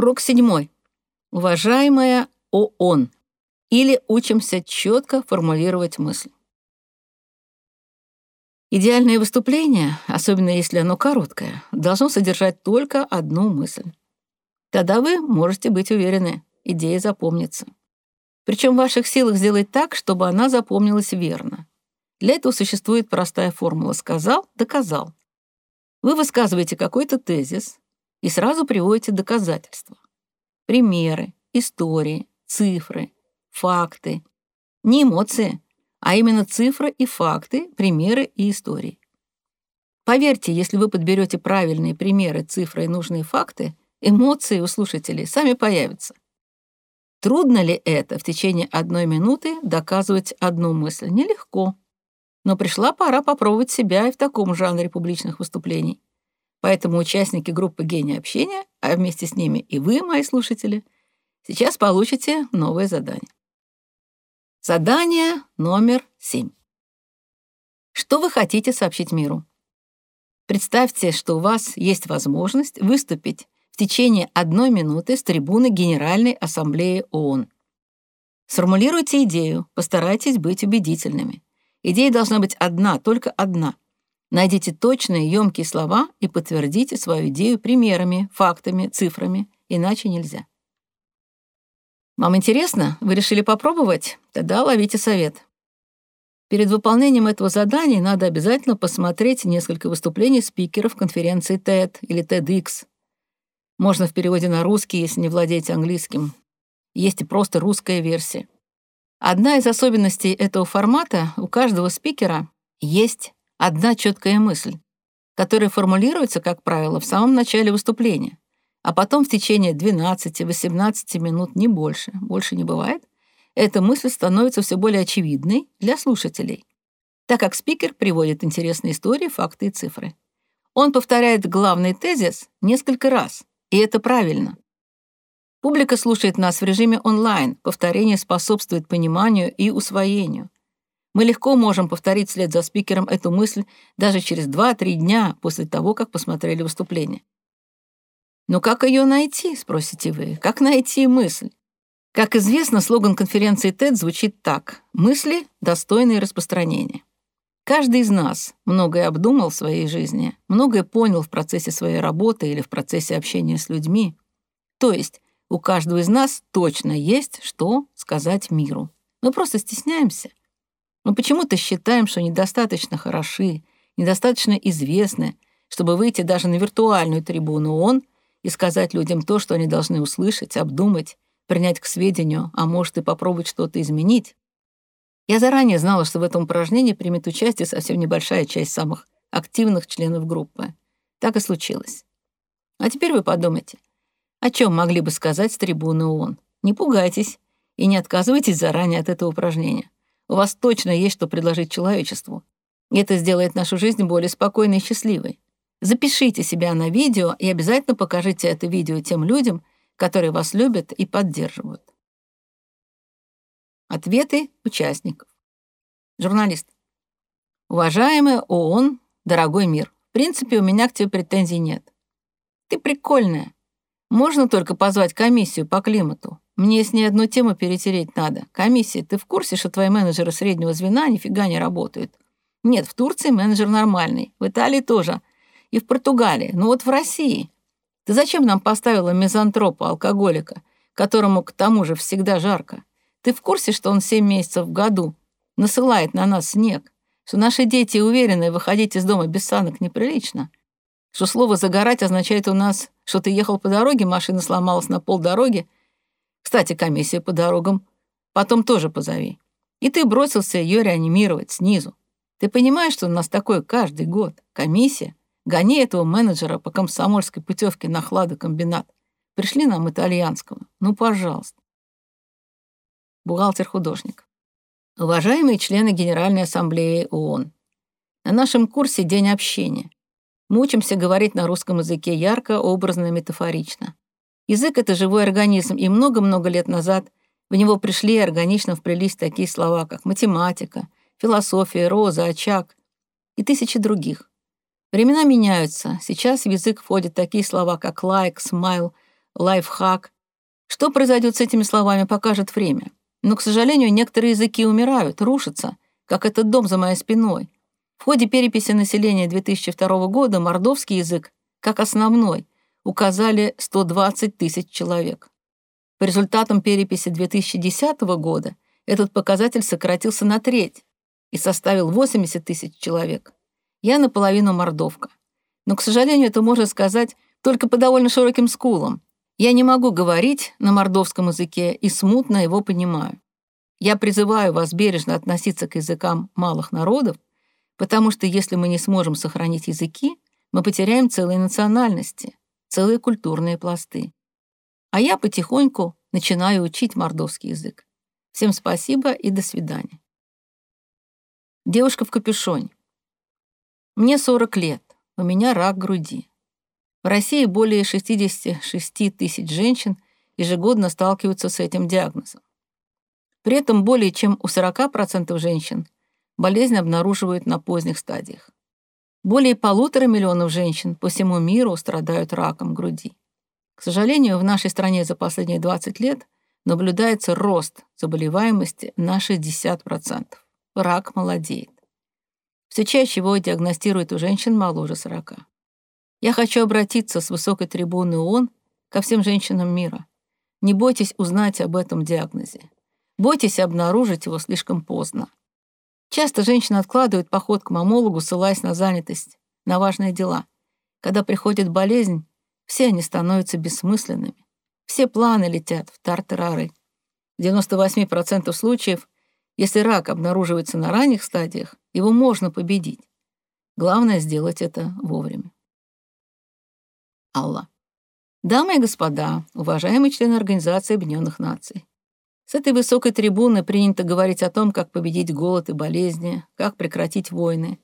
Урок седьмой. Уважаемая ООН. Или учимся четко формулировать мысль. Идеальное выступление, особенно если оно короткое, должно содержать только одну мысль. Тогда вы можете быть уверены, идея запомнится. Причем в ваших силах сделать так, чтобы она запомнилась верно. Для этого существует простая формула «сказал, доказал». Вы высказываете какой-то тезис и сразу приводите доказательства. Примеры, истории, цифры, факты. Не эмоции, а именно цифры и факты, примеры и истории. Поверьте, если вы подберете правильные примеры, цифры и нужные факты, эмоции у слушателей сами появятся. Трудно ли это в течение одной минуты доказывать одну мысль? Нелегко. Но пришла пора попробовать себя и в таком жанре публичных выступлений. Поэтому участники группы «Гений общения», а вместе с ними и вы, мои слушатели, сейчас получите новое задание. Задание номер семь. Что вы хотите сообщить миру? Представьте, что у вас есть возможность выступить в течение одной минуты с трибуны Генеральной Ассамблеи ООН. Сформулируйте идею, постарайтесь быть убедительными. Идея должна быть одна, только одна. Найдите точные, емкие слова и подтвердите свою идею примерами, фактами, цифрами, иначе нельзя. Вам интересно? Вы решили попробовать? Тогда ловите совет. Перед выполнением этого задания надо обязательно посмотреть несколько выступлений спикеров конференции TED или TEDx. Можно в переводе на русский, если не владеете английским. Есть и просто русская версия. Одна из особенностей этого формата — у каждого спикера есть одна четкая мысль, которая формулируется, как правило, в самом начале выступления а потом в течение 12-18 минут, не больше, больше не бывает, эта мысль становится все более очевидной для слушателей, так как спикер приводит интересные истории, факты и цифры. Он повторяет главный тезис несколько раз, и это правильно. Публика слушает нас в режиме онлайн, повторение способствует пониманию и усвоению. Мы легко можем повторить вслед за спикером эту мысль даже через 2-3 дня после того, как посмотрели выступление. Но как ее найти, спросите вы? Как найти мысль? Как известно, слоган конференции TED звучит так «Мысли, достойные распространения». Каждый из нас многое обдумал в своей жизни, многое понял в процессе своей работы или в процессе общения с людьми. То есть у каждого из нас точно есть что сказать миру. Мы просто стесняемся. Мы почему-то считаем, что недостаточно хороши, недостаточно известны, чтобы выйти даже на виртуальную трибуну ООН и сказать людям то, что они должны услышать, обдумать, принять к сведению, а может и попробовать что-то изменить. Я заранее знала, что в этом упражнении примет участие совсем небольшая часть самых активных членов группы. Так и случилось. А теперь вы подумайте, о чем могли бы сказать с трибуны ООН? Не пугайтесь и не отказывайтесь заранее от этого упражнения. У вас точно есть что предложить человечеству. Это сделает нашу жизнь более спокойной и счастливой. Запишите себя на видео и обязательно покажите это видео тем людям, которые вас любят и поддерживают. Ответы участников. Журналист. Уважаемый ООН, дорогой мир, в принципе, у меня к тебе претензий нет. Ты прикольная. Можно только позвать комиссию по климату. Мне с ней одну тему перетереть надо. Комиссия, ты в курсе, что твои менеджеры среднего звена нифига не работают? Нет, в Турции менеджер нормальный. В Италии тоже и в Португалии, но вот в России. Ты зачем нам поставила мизантропа, алкоголика, которому к тому же всегда жарко? Ты в курсе, что он семь месяцев в году насылает на нас снег? Что наши дети уверены, выходить из дома без санок неприлично? Что слово «загорать» означает у нас, что ты ехал по дороге, машина сломалась на полдороги? Кстати, комиссия по дорогам. Потом тоже позови. И ты бросился ее реанимировать снизу. Ты понимаешь, что у нас такое каждый год? Комиссия? Гони этого менеджера по комсомольской путевке на хладокомбинат. Пришли нам итальянского. Ну, пожалуйста. Бухгалтер-художник. Уважаемые члены Генеральной Ассамблеи ООН, на нашем курсе «День общения». Мы учимся говорить на русском языке ярко, образно метафорично. Язык — это живой организм, и много-много лет назад в него пришли и органично вплелись такие слова, как математика, философия, роза, очаг и тысячи других. Времена меняются. Сейчас в язык входят такие слова, как лайк, смайл, лайфхак. Что произойдет с этими словами, покажет время. Но, к сожалению, некоторые языки умирают, рушатся, как этот дом за моей спиной. В ходе переписи населения 2002 года мордовский язык, как основной, указали 120 тысяч человек. По результатам переписи 2010 года этот показатель сократился на треть и составил 80 тысяч человек. Я наполовину мордовка. Но, к сожалению, это можно сказать только по довольно широким скулам. Я не могу говорить на мордовском языке и смутно его понимаю. Я призываю вас бережно относиться к языкам малых народов, потому что если мы не сможем сохранить языки, мы потеряем целые национальности, целые культурные пласты. А я потихоньку начинаю учить мордовский язык. Всем спасибо и до свидания. Девушка в капюшоне. Мне 40 лет, у меня рак груди. В России более 66 тысяч женщин ежегодно сталкиваются с этим диагнозом. При этом более чем у 40% женщин болезнь обнаруживают на поздних стадиях. Более полутора миллионов женщин по всему миру страдают раком груди. К сожалению, в нашей стране за последние 20 лет наблюдается рост заболеваемости на 60%. Рак молодеет. Все чаще его диагностируют у женщин моложе 40. Я хочу обратиться с высокой трибуны ООН ко всем женщинам мира. Не бойтесь узнать об этом диагнозе. Бойтесь обнаружить его слишком поздно. Часто женщины откладывают поход к мамологу, ссылаясь на занятость, на важные дела. Когда приходит болезнь, все они становятся бессмысленными. Все планы летят в тартарары. В 98% случаев, если рак обнаруживается на ранних стадиях, его можно победить. Главное сделать это вовремя. Алла. Дамы и господа, уважаемые члены Организации Объединенных Наций, с этой высокой трибуны принято говорить о том, как победить голод и болезни, как прекратить войны.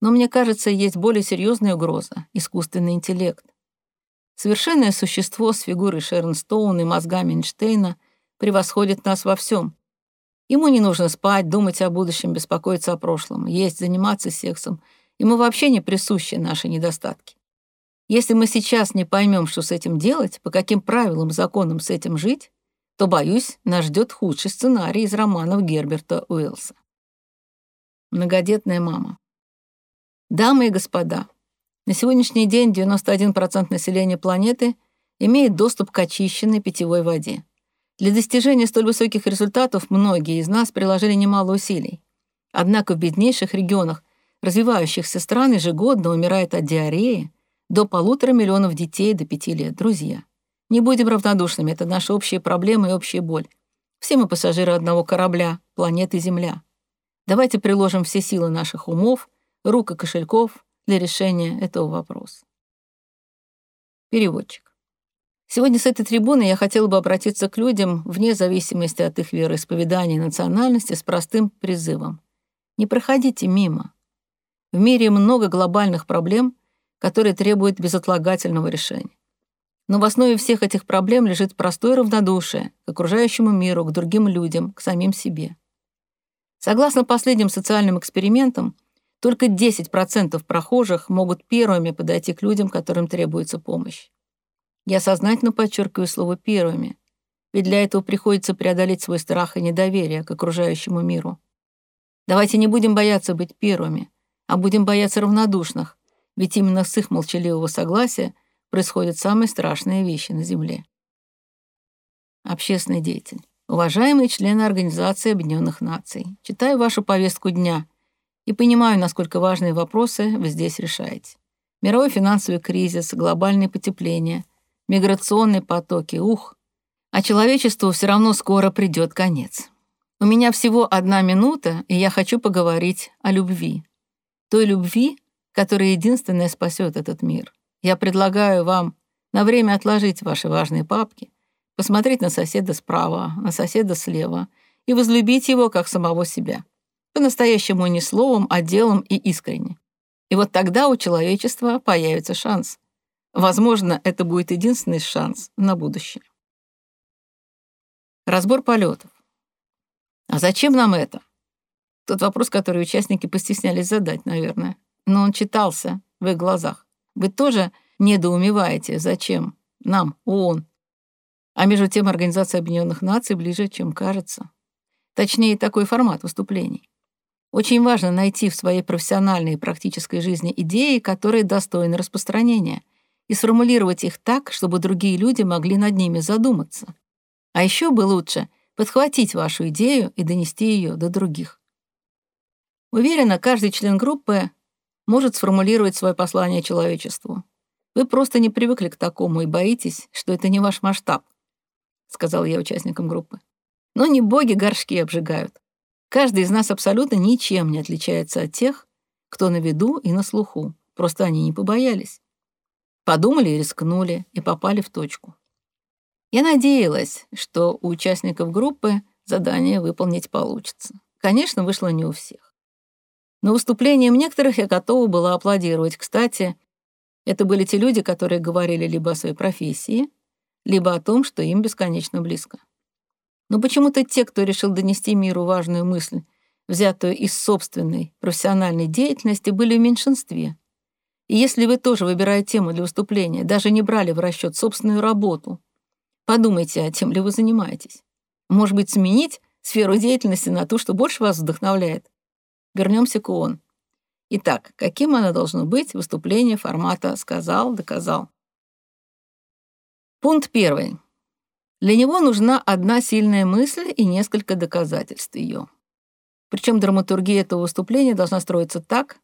Но мне кажется, есть более серьезная угроза — искусственный интеллект. Совершенное существо с фигурой Шерон Стоун и мозгами Эйнштейна превосходит нас во всем. Ему не нужно спать, думать о будущем, беспокоиться о прошлом, есть, заниматься сексом. Ему вообще не присущи наши недостатки. Если мы сейчас не поймем, что с этим делать, по каким правилам, законам с этим жить, то, боюсь, нас ждет худший сценарий из романов Герберта Уэллса. Многодетная мама. Дамы и господа, на сегодняшний день 91% населения планеты имеет доступ к очищенной питьевой воде. Для достижения столь высоких результатов многие из нас приложили немало усилий. Однако в беднейших регионах развивающихся стран ежегодно умирает от диареи, до полутора миллионов детей до пяти лет, друзья. Не будем равнодушными, это наши общие проблемы и общая боль. Все мы пассажиры одного корабля, планеты Земля. Давайте приложим все силы наших умов, рук и кошельков для решения этого вопроса. Переводчик. Сегодня с этой трибуны я хотела бы обратиться к людям, вне зависимости от их вероисповедания и национальности, с простым призывом. Не проходите мимо. В мире много глобальных проблем, которые требуют безотлагательного решения. Но в основе всех этих проблем лежит простое равнодушие к окружающему миру, к другим людям, к самим себе. Согласно последним социальным экспериментам, только 10% прохожих могут первыми подойти к людям, которым требуется помощь. Я сознательно подчеркиваю слово «первыми», ведь для этого приходится преодолеть свой страх и недоверие к окружающему миру. Давайте не будем бояться быть первыми, а будем бояться равнодушных, ведь именно с их молчаливого согласия происходят самые страшные вещи на Земле. Общественный деятель. Уважаемые члены Организации Объединенных Наций, читаю вашу повестку дня и понимаю, насколько важные вопросы вы здесь решаете. Мировой финансовый кризис, глобальное потепление, миграционные потоки, ух. А человечеству все равно скоро придет конец. У меня всего одна минута, и я хочу поговорить о любви. Той любви, которая единственная спасет этот мир. Я предлагаю вам на время отложить ваши важные папки, посмотреть на соседа справа, на соседа слева и возлюбить его как самого себя. По-настоящему не словом, а делом и искренне. И вот тогда у человечества появится шанс. Возможно, это будет единственный шанс на будущее. Разбор полетов. А зачем нам это? Тот вопрос, который участники постеснялись задать, наверное но он читался в их глазах. Вы тоже недоумеваете, зачем нам, ООН, А между тем Организация Объединенных Наций ближе, чем кажется. Точнее, такой формат выступлений. Очень важно найти в своей профессиональной и практической жизни идеи, которые достойны распространения, и сформулировать их так, чтобы другие люди могли над ними задуматься. А еще бы лучше подхватить вашу идею и донести ее до других. Уверена, каждый член группы может сформулировать свое послание человечеству. Вы просто не привыкли к такому и боитесь, что это не ваш масштаб, сказал я участникам группы. Но не боги горшки обжигают. Каждый из нас абсолютно ничем не отличается от тех, кто на виду и на слуху. Просто они не побоялись. Подумали и рискнули, и попали в точку. Я надеялась, что у участников группы задание выполнить получится. Конечно, вышло не у всех. Но выступлением некоторых я готова была аплодировать. Кстати, это были те люди, которые говорили либо о своей профессии, либо о том, что им бесконечно близко. Но почему-то те, кто решил донести миру важную мысль, взятую из собственной профессиональной деятельности, были в меньшинстве. И если вы тоже, выбирая тему для выступления, даже не брали в расчет собственную работу, подумайте, а тем ли вы занимаетесь. Может быть, сменить сферу деятельности на ту, что больше вас вдохновляет. Вернемся к ООН. Итак, каким оно должно быть, выступление формата «сказал, доказал». Пункт первый. Для него нужна одна сильная мысль и несколько доказательств ее. Причем драматургия этого выступления должна строиться так,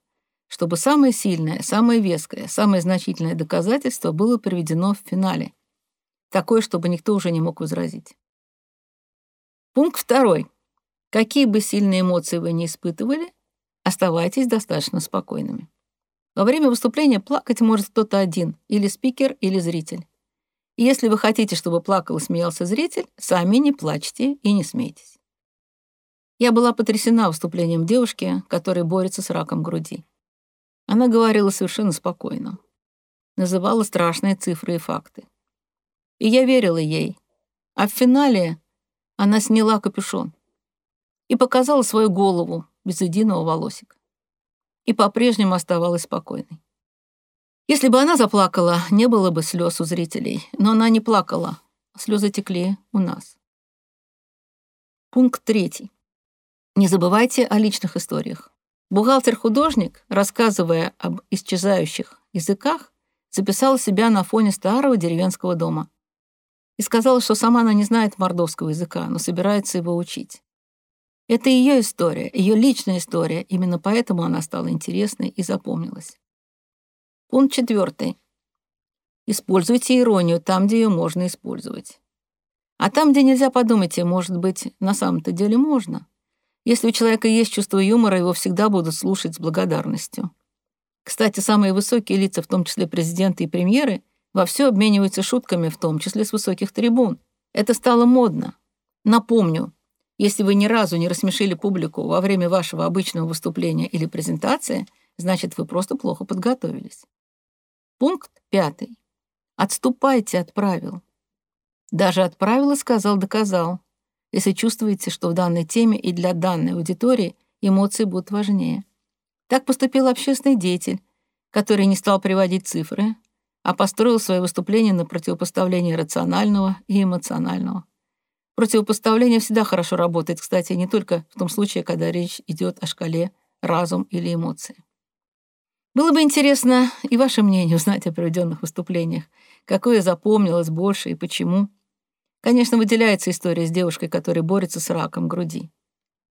чтобы самое сильное, самое веское, самое значительное доказательство было приведено в финале. Такое, чтобы никто уже не мог возразить. Пункт второй. Какие бы сильные эмоции вы не испытывали, оставайтесь достаточно спокойными. Во время выступления плакать может кто-то один, или спикер, или зритель. И если вы хотите, чтобы плакал и смеялся зритель, сами не плачьте и не смейтесь. Я была потрясена выступлением девушки, которая борется с раком груди. Она говорила совершенно спокойно. Называла страшные цифры и факты. И я верила ей. А в финале она сняла капюшон и показала свою голову без единого волосика. И по-прежнему оставалась спокойной. Если бы она заплакала, не было бы слез у зрителей, но она не плакала, слезы текли у нас. Пункт третий. Не забывайте о личных историях. Бухгалтер-художник, рассказывая об исчезающих языках, записала себя на фоне старого деревенского дома и сказала, что сама она не знает мордовского языка, но собирается его учить. Это ее история, ее личная история, именно поэтому она стала интересной и запомнилась. Пункт четвертый. Используйте иронию там, где ее можно использовать. А там, где нельзя, подумайте, может быть, на самом-то деле можно. Если у человека есть чувство юмора, его всегда будут слушать с благодарностью. Кстати, самые высокие лица, в том числе президенты и премьеры, вовсю обмениваются шутками, в том числе с высоких трибун. Это стало модно. Напомню, если вы ни разу не рассмешили публику во время вашего обычного выступления или презентации, значит, вы просто плохо подготовились. Пункт пятый. Отступайте от правил. Даже от правила сказал-доказал, если чувствуете, что в данной теме и для данной аудитории эмоции будут важнее. Так поступил общественный деятель, который не стал приводить цифры, а построил свое выступление на противопоставлении рационального и эмоционального. Противопоставление всегда хорошо работает, кстати, не только в том случае, когда речь идет о шкале разум или эмоции. Было бы интересно и ваше мнение узнать о проведенных выступлениях. Какое запомнилось больше и почему? Конечно, выделяется история с девушкой, которая борется с раком груди.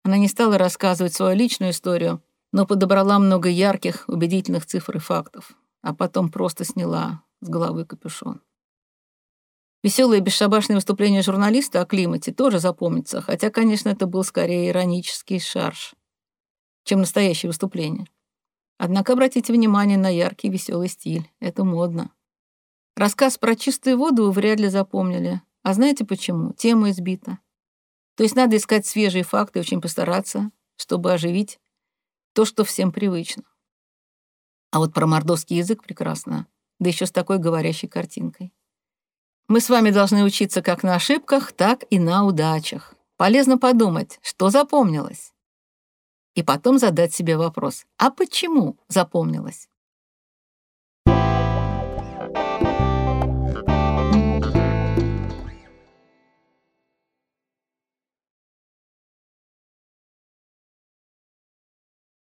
Она не стала рассказывать свою личную историю, но подобрала много ярких, убедительных цифр и фактов, а потом просто сняла с головы капюшон. Веселое бесшабашное выступление журналиста о климате тоже запомнится, хотя, конечно, это был скорее иронический шарж, чем настоящее выступление. Однако обратите внимание на яркий веселый стиль. Это модно. Рассказ про чистую воду вы вряд ли запомнили. А знаете почему? Тема избита. То есть надо искать свежие факты очень постараться, чтобы оживить то, что всем привычно. А вот про мордовский язык прекрасно, да еще с такой говорящей картинкой. Мы с вами должны учиться как на ошибках, так и на удачах. Полезно подумать, что запомнилось и потом задать себе вопрос, а почему запомнилось?